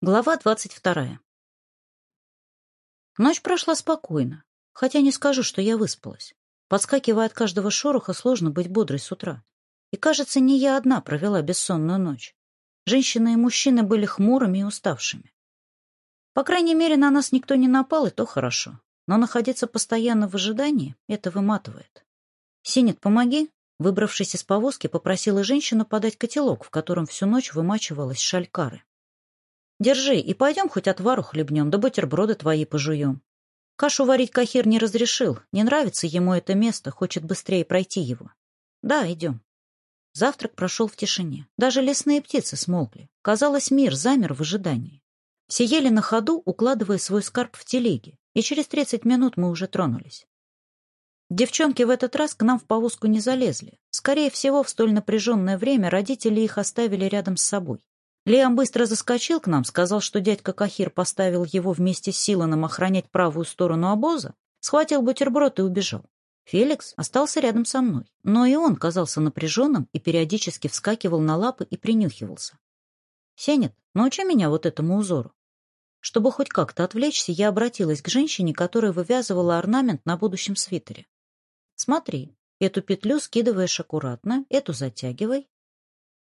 Глава двадцать вторая. Ночь прошла спокойно, хотя не скажу, что я выспалась. Подскакивая от каждого шороха, сложно быть бодрой с утра. И, кажется, не я одна провела бессонную ночь. Женщины и мужчины были хмурыми и уставшими. По крайней мере, на нас никто не напал, и то хорошо. Но находиться постоянно в ожидании — это выматывает. «Синет, помоги!» Выбравшись из повозки, попросила женщину подать котелок, в котором всю ночь вымачивалась шалькары. Держи, и пойдем хоть отвару хлебнем, да бутерброды твои пожуем. Кашу варить Кахир не разрешил, не нравится ему это место, хочет быстрее пройти его. Да, идем. Завтрак прошел в тишине. Даже лесные птицы смолкли. Казалось, мир замер в ожидании. Все ели на ходу, укладывая свой скарб в телеги, и через тридцать минут мы уже тронулись. Девчонки в этот раз к нам в повозку не залезли. Скорее всего, в столь напряженное время родители их оставили рядом с собой. Лиам быстро заскочил к нам, сказал, что дядька Кахир поставил его вместе с Силаном охранять правую сторону обоза, схватил бутерброд и убежал. Феликс остался рядом со мной, но и он казался напряженным и периодически вскакивал на лапы и принюхивался. «Сенет, научи меня вот этому узору». Чтобы хоть как-то отвлечься, я обратилась к женщине, которая вывязывала орнамент на будущем свитере. «Смотри, эту петлю скидываешь аккуратно, эту затягивай,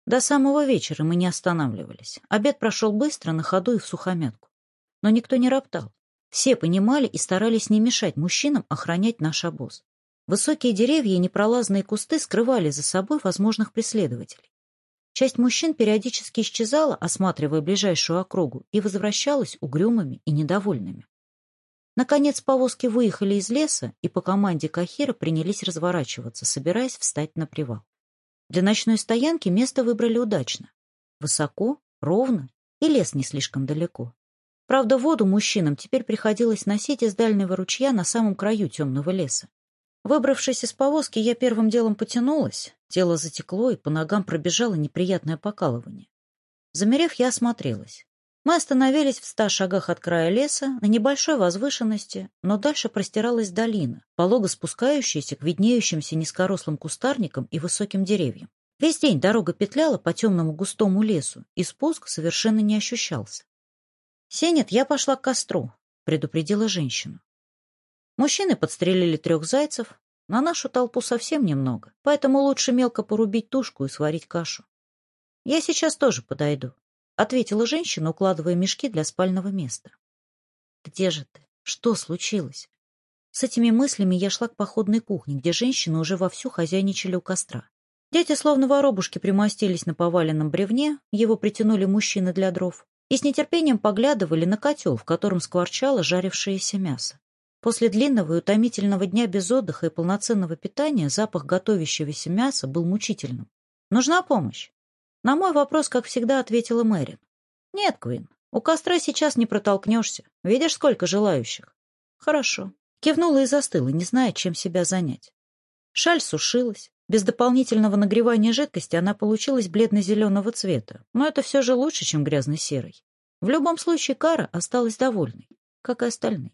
до самого вечера мы не останавливались. Обед прошел быстро, на ходу и в сухомятку. Но никто не роптал. Все понимали и старались не мешать мужчинам охранять наш обоз. Высокие деревья и непролазные кусты скрывали за собой возможных преследователей. Часть мужчин периодически исчезала, осматривая ближайшую округу, и возвращалась угрюмыми и недовольными. Наконец повозки выехали из леса и по команде Кахира принялись разворачиваться, собираясь встать на привал. Для ночной стоянки место выбрали удачно. Высоко, ровно и лес не слишком далеко. Правда, воду мужчинам теперь приходилось носить из дальнего ручья на самом краю темного леса. Выбравшись из повозки, я первым делом потянулась, тело затекло, и по ногам пробежало неприятное покалывание. Замерев, я осмотрелась. Мы остановились в ста шагах от края леса, на небольшой возвышенности, но дальше простиралась долина, полого спускающаяся к виднеющимся низкорослым кустарникам и высоким деревьям. Весь день дорога петляла по темному густому лесу, и спуск совершенно не ощущался. «Сенет, я пошла к костру», — предупредила женщина. Мужчины подстрелили трех зайцев, на нашу толпу совсем немного, поэтому лучше мелко порубить тушку и сварить кашу. Я сейчас тоже подойду. — ответила женщина, укладывая мешки для спального места. «Где же ты? Что случилось?» С этими мыслями я шла к походной кухне, где женщины уже вовсю хозяйничали у костра. Дети словно воробушки примостились на поваленном бревне, его притянули мужчины для дров, и с нетерпением поглядывали на котел, в котором скворчало жарившееся мясо. После длинного и утомительного дня без отдыха и полноценного питания запах готовящегося мяса был мучительным. «Нужна помощь?» На мой вопрос, как всегда, ответила Мэрин. «Нет, Квин, у костра сейчас не протолкнешься. Видишь, сколько желающих». «Хорошо». Кивнула и застыла, не зная, чем себя занять. Шаль сушилась. Без дополнительного нагревания жидкости она получилась бледно-зеленого цвета, но это все же лучше, чем грязно-серый. В любом случае, Кара осталась довольной, как и остальные.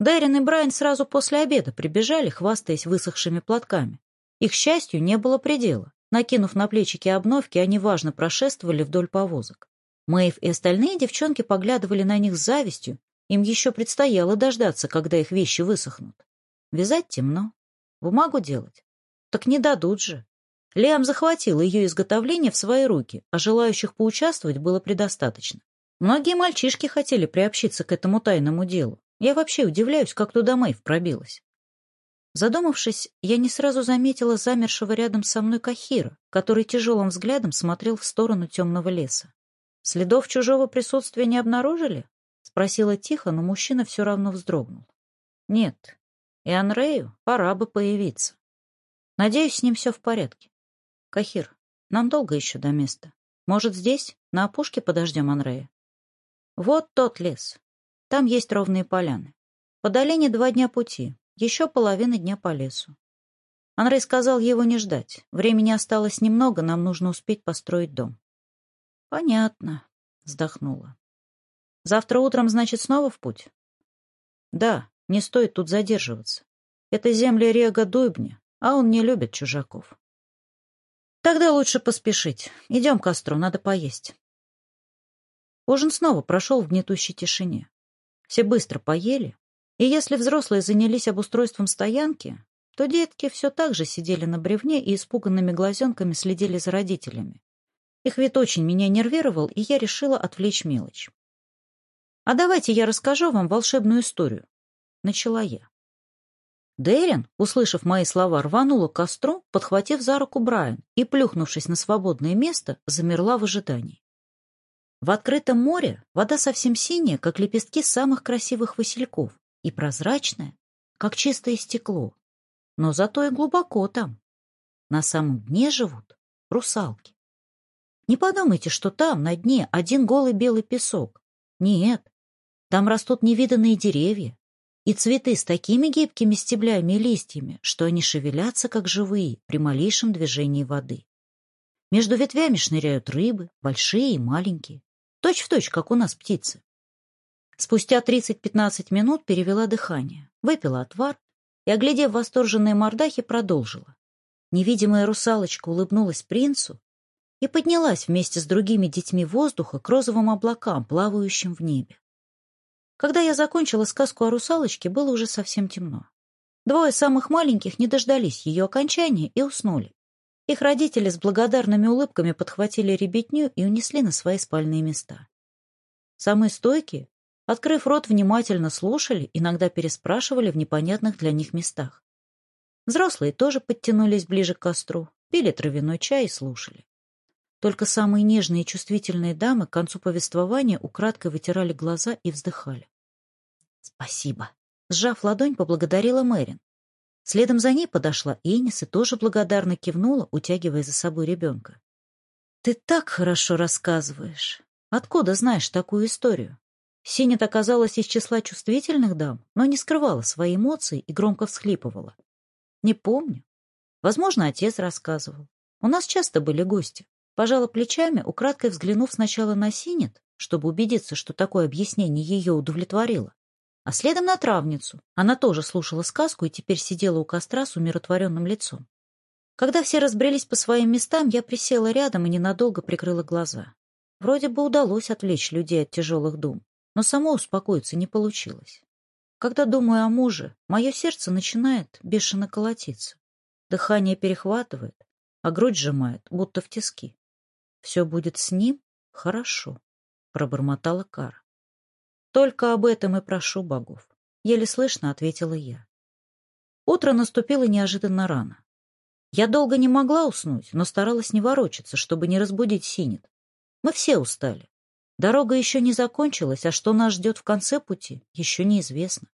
Дэрин и Брайан сразу после обеда прибежали, хвастаясь высохшими платками. Их счастью не было предела. Накинув на плечики обновки, они важно прошествовали вдоль повозок. Мэйв и остальные девчонки поглядывали на них с завистью. Им еще предстояло дождаться, когда их вещи высохнут. Вязать темно. Бумагу делать? Так не дадут же. Лиам захватил ее изготовление в свои руки, а желающих поучаствовать было предостаточно. Многие мальчишки хотели приобщиться к этому тайному делу. Я вообще удивляюсь, как туда Мэйв пробилась. Задумавшись, я не сразу заметила замершего рядом со мной Кахира, который тяжелым взглядом смотрел в сторону темного леса. «Следов чужого присутствия не обнаружили?» — спросила тихо, но мужчина все равно вздрогнул. «Нет. И Анрею пора бы появиться. Надеюсь, с ним все в порядке. Кахир, нам долго еще до места. Может, здесь, на опушке, подождем Анрея?» «Вот тот лес. Там есть ровные поляны. По долине два дня пути, еще половина дня по лесу. Андрей сказал его не ждать. Времени осталось немного, нам нужно успеть построить дом. «Понятно», — вздохнула. «Завтра утром, значит, снова в путь?» «Да, не стоит тут задерживаться. Это земля Рега Дойбня, а он не любит чужаков». «Тогда лучше поспешить. Идем к костру, надо поесть». Ужин снова прошел в гнетущей тишине. Все быстро поели, и если взрослые занялись обустройством стоянки, то детки все так же сидели на бревне и испуганными глазенками следили за родителями. Их вид очень меня нервировал, и я решила отвлечь мелочь. «А давайте я расскажу вам волшебную историю», — начала я. Дэрин, услышав мои слова, рванула к костру, подхватив за руку Брайан и, плюхнувшись на свободное место, замерла в ожидании. В открытом море вода совсем синяя, как лепестки самых красивых васильков, и прозрачная, как чистое стекло, но зато и глубоко там. На самом дне живут русалки. Не подумайте, что там, на дне, один голый белый песок. Нет, там растут невиданные деревья и цветы с такими гибкими стеблями и листьями, что они шевелятся, как живые, при малейшем движении воды. Между ветвями шныряют рыбы, большие и маленькие, точь-в-точь, точь, как у нас птицы. Спустя 30-15 минут перевела дыхание, выпила отвар и, оглядев восторженные мордахи, продолжила. Невидимая русалочка улыбнулась принцу и поднялась вместе с другими детьми воздуха к розовым облакам, плавающим в небе. Когда я закончила сказку о русалочке, было уже совсем темно. Двое самых маленьких не дождались ее окончания и уснули. Их родители с благодарными улыбками подхватили ребятню и унесли на свои спальные места. Самые стойкие Открыв рот, внимательно слушали, иногда переспрашивали в непонятных для них местах. Взрослые тоже подтянулись ближе к костру, пили травяной чай и слушали. Только самые нежные и чувствительные дамы к концу повествования украдкой вытирали глаза и вздыхали. «Спасибо!» — сжав ладонь, поблагодарила Мэрин. Следом за ней подошла Энис и тоже благодарно кивнула, утягивая за собой ребенка. «Ты так хорошо рассказываешь! Откуда знаешь такую историю?» Синет оказалась из числа чувствительных дам, но не скрывала свои эмоции и громко всхлипывала. Не помню. Возможно, отец рассказывал. У нас часто были гости. Пожала плечами, украдкой взглянув сначала на Синет, чтобы убедиться, что такое объяснение ее удовлетворило, а следом на травницу. Она тоже слушала сказку и теперь сидела у костра с умиротворенным лицом. Когда все разбрелись по своим местам, я присела рядом и ненадолго прикрыла глаза. Вроде бы удалось отвлечь людей от тяжелых дум но само успокоиться не получилось. Когда думаю о муже, мое сердце начинает бешено колотиться. Дыхание перехватывает, а грудь сжимает, будто в тиски. «Все будет с ним? Хорошо», — пробормотала Кара. «Только об этом и прошу богов», — еле слышно ответила я. Утро наступило неожиданно рано. Я долго не могла уснуть, но старалась не ворочаться, чтобы не разбудить Синет. Мы все устали. Дорога еще не закончилась, а что нас ждет в конце пути, еще неизвестно.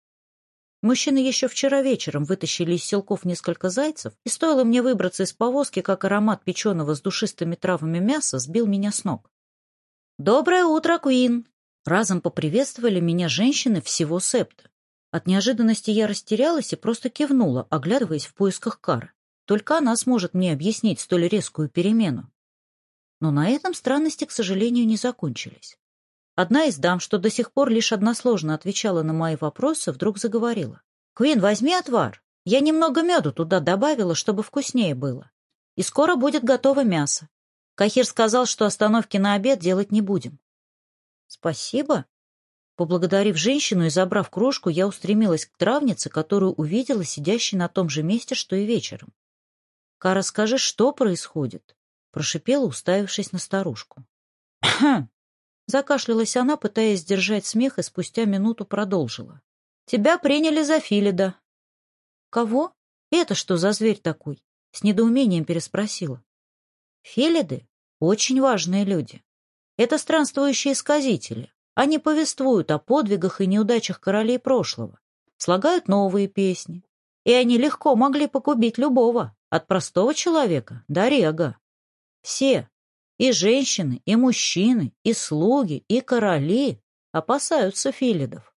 Мужчины еще вчера вечером вытащили из селков несколько зайцев, и стоило мне выбраться из повозки, как аромат печеного с душистыми травами мяса сбил меня с ног. «Доброе утро, Куин!» Разом поприветствовали меня женщины всего септа. От неожиданности я растерялась и просто кивнула, оглядываясь в поисках Кары. Только она сможет мне объяснить столь резкую перемену. Но на этом странности, к сожалению, не закончились. Одна из дам, что до сих пор лишь односложно отвечала на мои вопросы, вдруг заговорила. «Квин, возьми отвар. Я немного меду туда добавила, чтобы вкуснее было. И скоро будет готово мясо. Кахир сказал, что остановки на обед делать не будем». «Спасибо». Поблагодарив женщину и забрав кружку, я устремилась к травнице, которую увидела сидящей на том же месте, что и вечером. «Кара, скажи, что происходит?» Прошипела, уставившись на старушку. «Хм!» Закашлялась она, пытаясь сдержать смех, и спустя минуту продолжила. «Тебя приняли за Филида». «Кого? Это что за зверь такой?» С недоумением переспросила. «Филиды — очень важные люди. Это странствующие сказители. Они повествуют о подвигах и неудачах королей прошлого, слагают новые песни. И они легко могли погубить любого, от простого человека до рега. Все, и женщины, и мужчины, и слуги, и короли, опасаются филидов.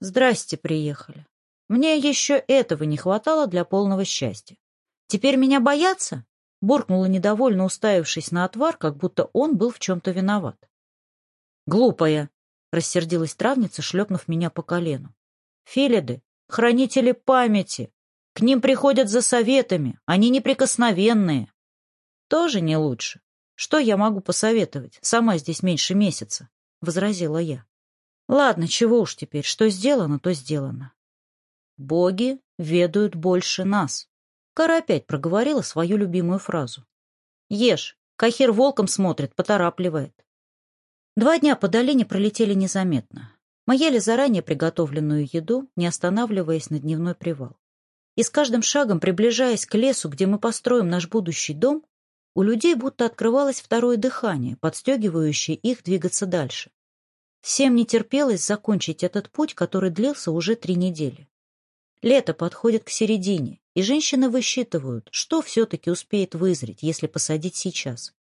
Здрасте приехали. Мне еще этого не хватало для полного счастья. Теперь меня боятся? Буркнула недовольно, уставившись на отвар, как будто он был в чем-то виноват. Глупая, рассердилась травница, шлепнув меня по колену. Филиды — хранители памяти. К ним приходят за советами, они неприкосновенные тоже не лучше. Что я могу посоветовать? Сама здесь меньше месяца, — возразила я. Ладно, чего уж теперь, что сделано, то сделано. Боги ведают больше нас. Кара опять проговорила свою любимую фразу. Ешь, Кахир волком смотрит, поторапливает. Два дня по долине пролетели незаметно. Мы ели заранее приготовленную еду, не останавливаясь на дневной привал. И с каждым шагом, приближаясь к лесу, где мы построим наш будущий дом, у людей будто открывалось второе дыхание, подстегивающее их двигаться дальше. Всем не терпелось закончить этот путь, который длился уже три недели. Лето подходит к середине, и женщины высчитывают, что все-таки успеет вызреть, если посадить сейчас.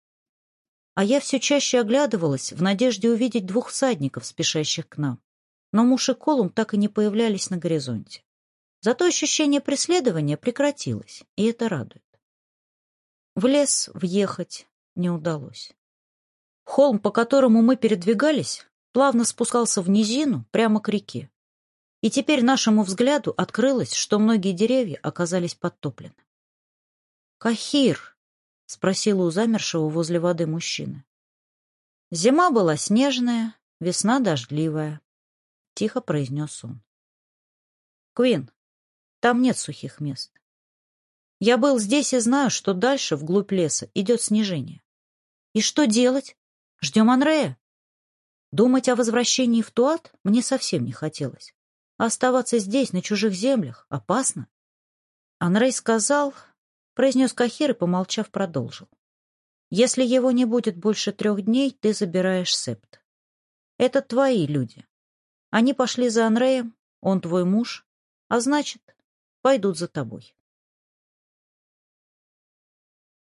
А я все чаще оглядывалась в надежде увидеть двух всадников, спешащих к нам. Но муж и Колум так и не появлялись на горизонте. Зато ощущение преследования прекратилось, и это радует. В лес въехать не удалось. Холм, по которому мы передвигались, плавно спускался в низину прямо к реке. И теперь нашему взгляду открылось, что многие деревья оказались подтоплены. «Кахир!» — спросила у замершего возле воды мужчины. «Зима была снежная, весна дождливая», — тихо произнес он. «Квин, там нет сухих мест. Я был здесь и знаю, что дальше, вглубь леса, идет снижение. И что делать? Ждем Анрея. Думать о возвращении в Туат мне совсем не хотелось. А оставаться здесь, на чужих землях, опасно. Анрей сказал, произнес Кахир и, помолчав, продолжил. «Если его не будет больше трех дней, ты забираешь септ. Это твои люди. Они пошли за Анреем, он твой муж, а значит, пойдут за тобой».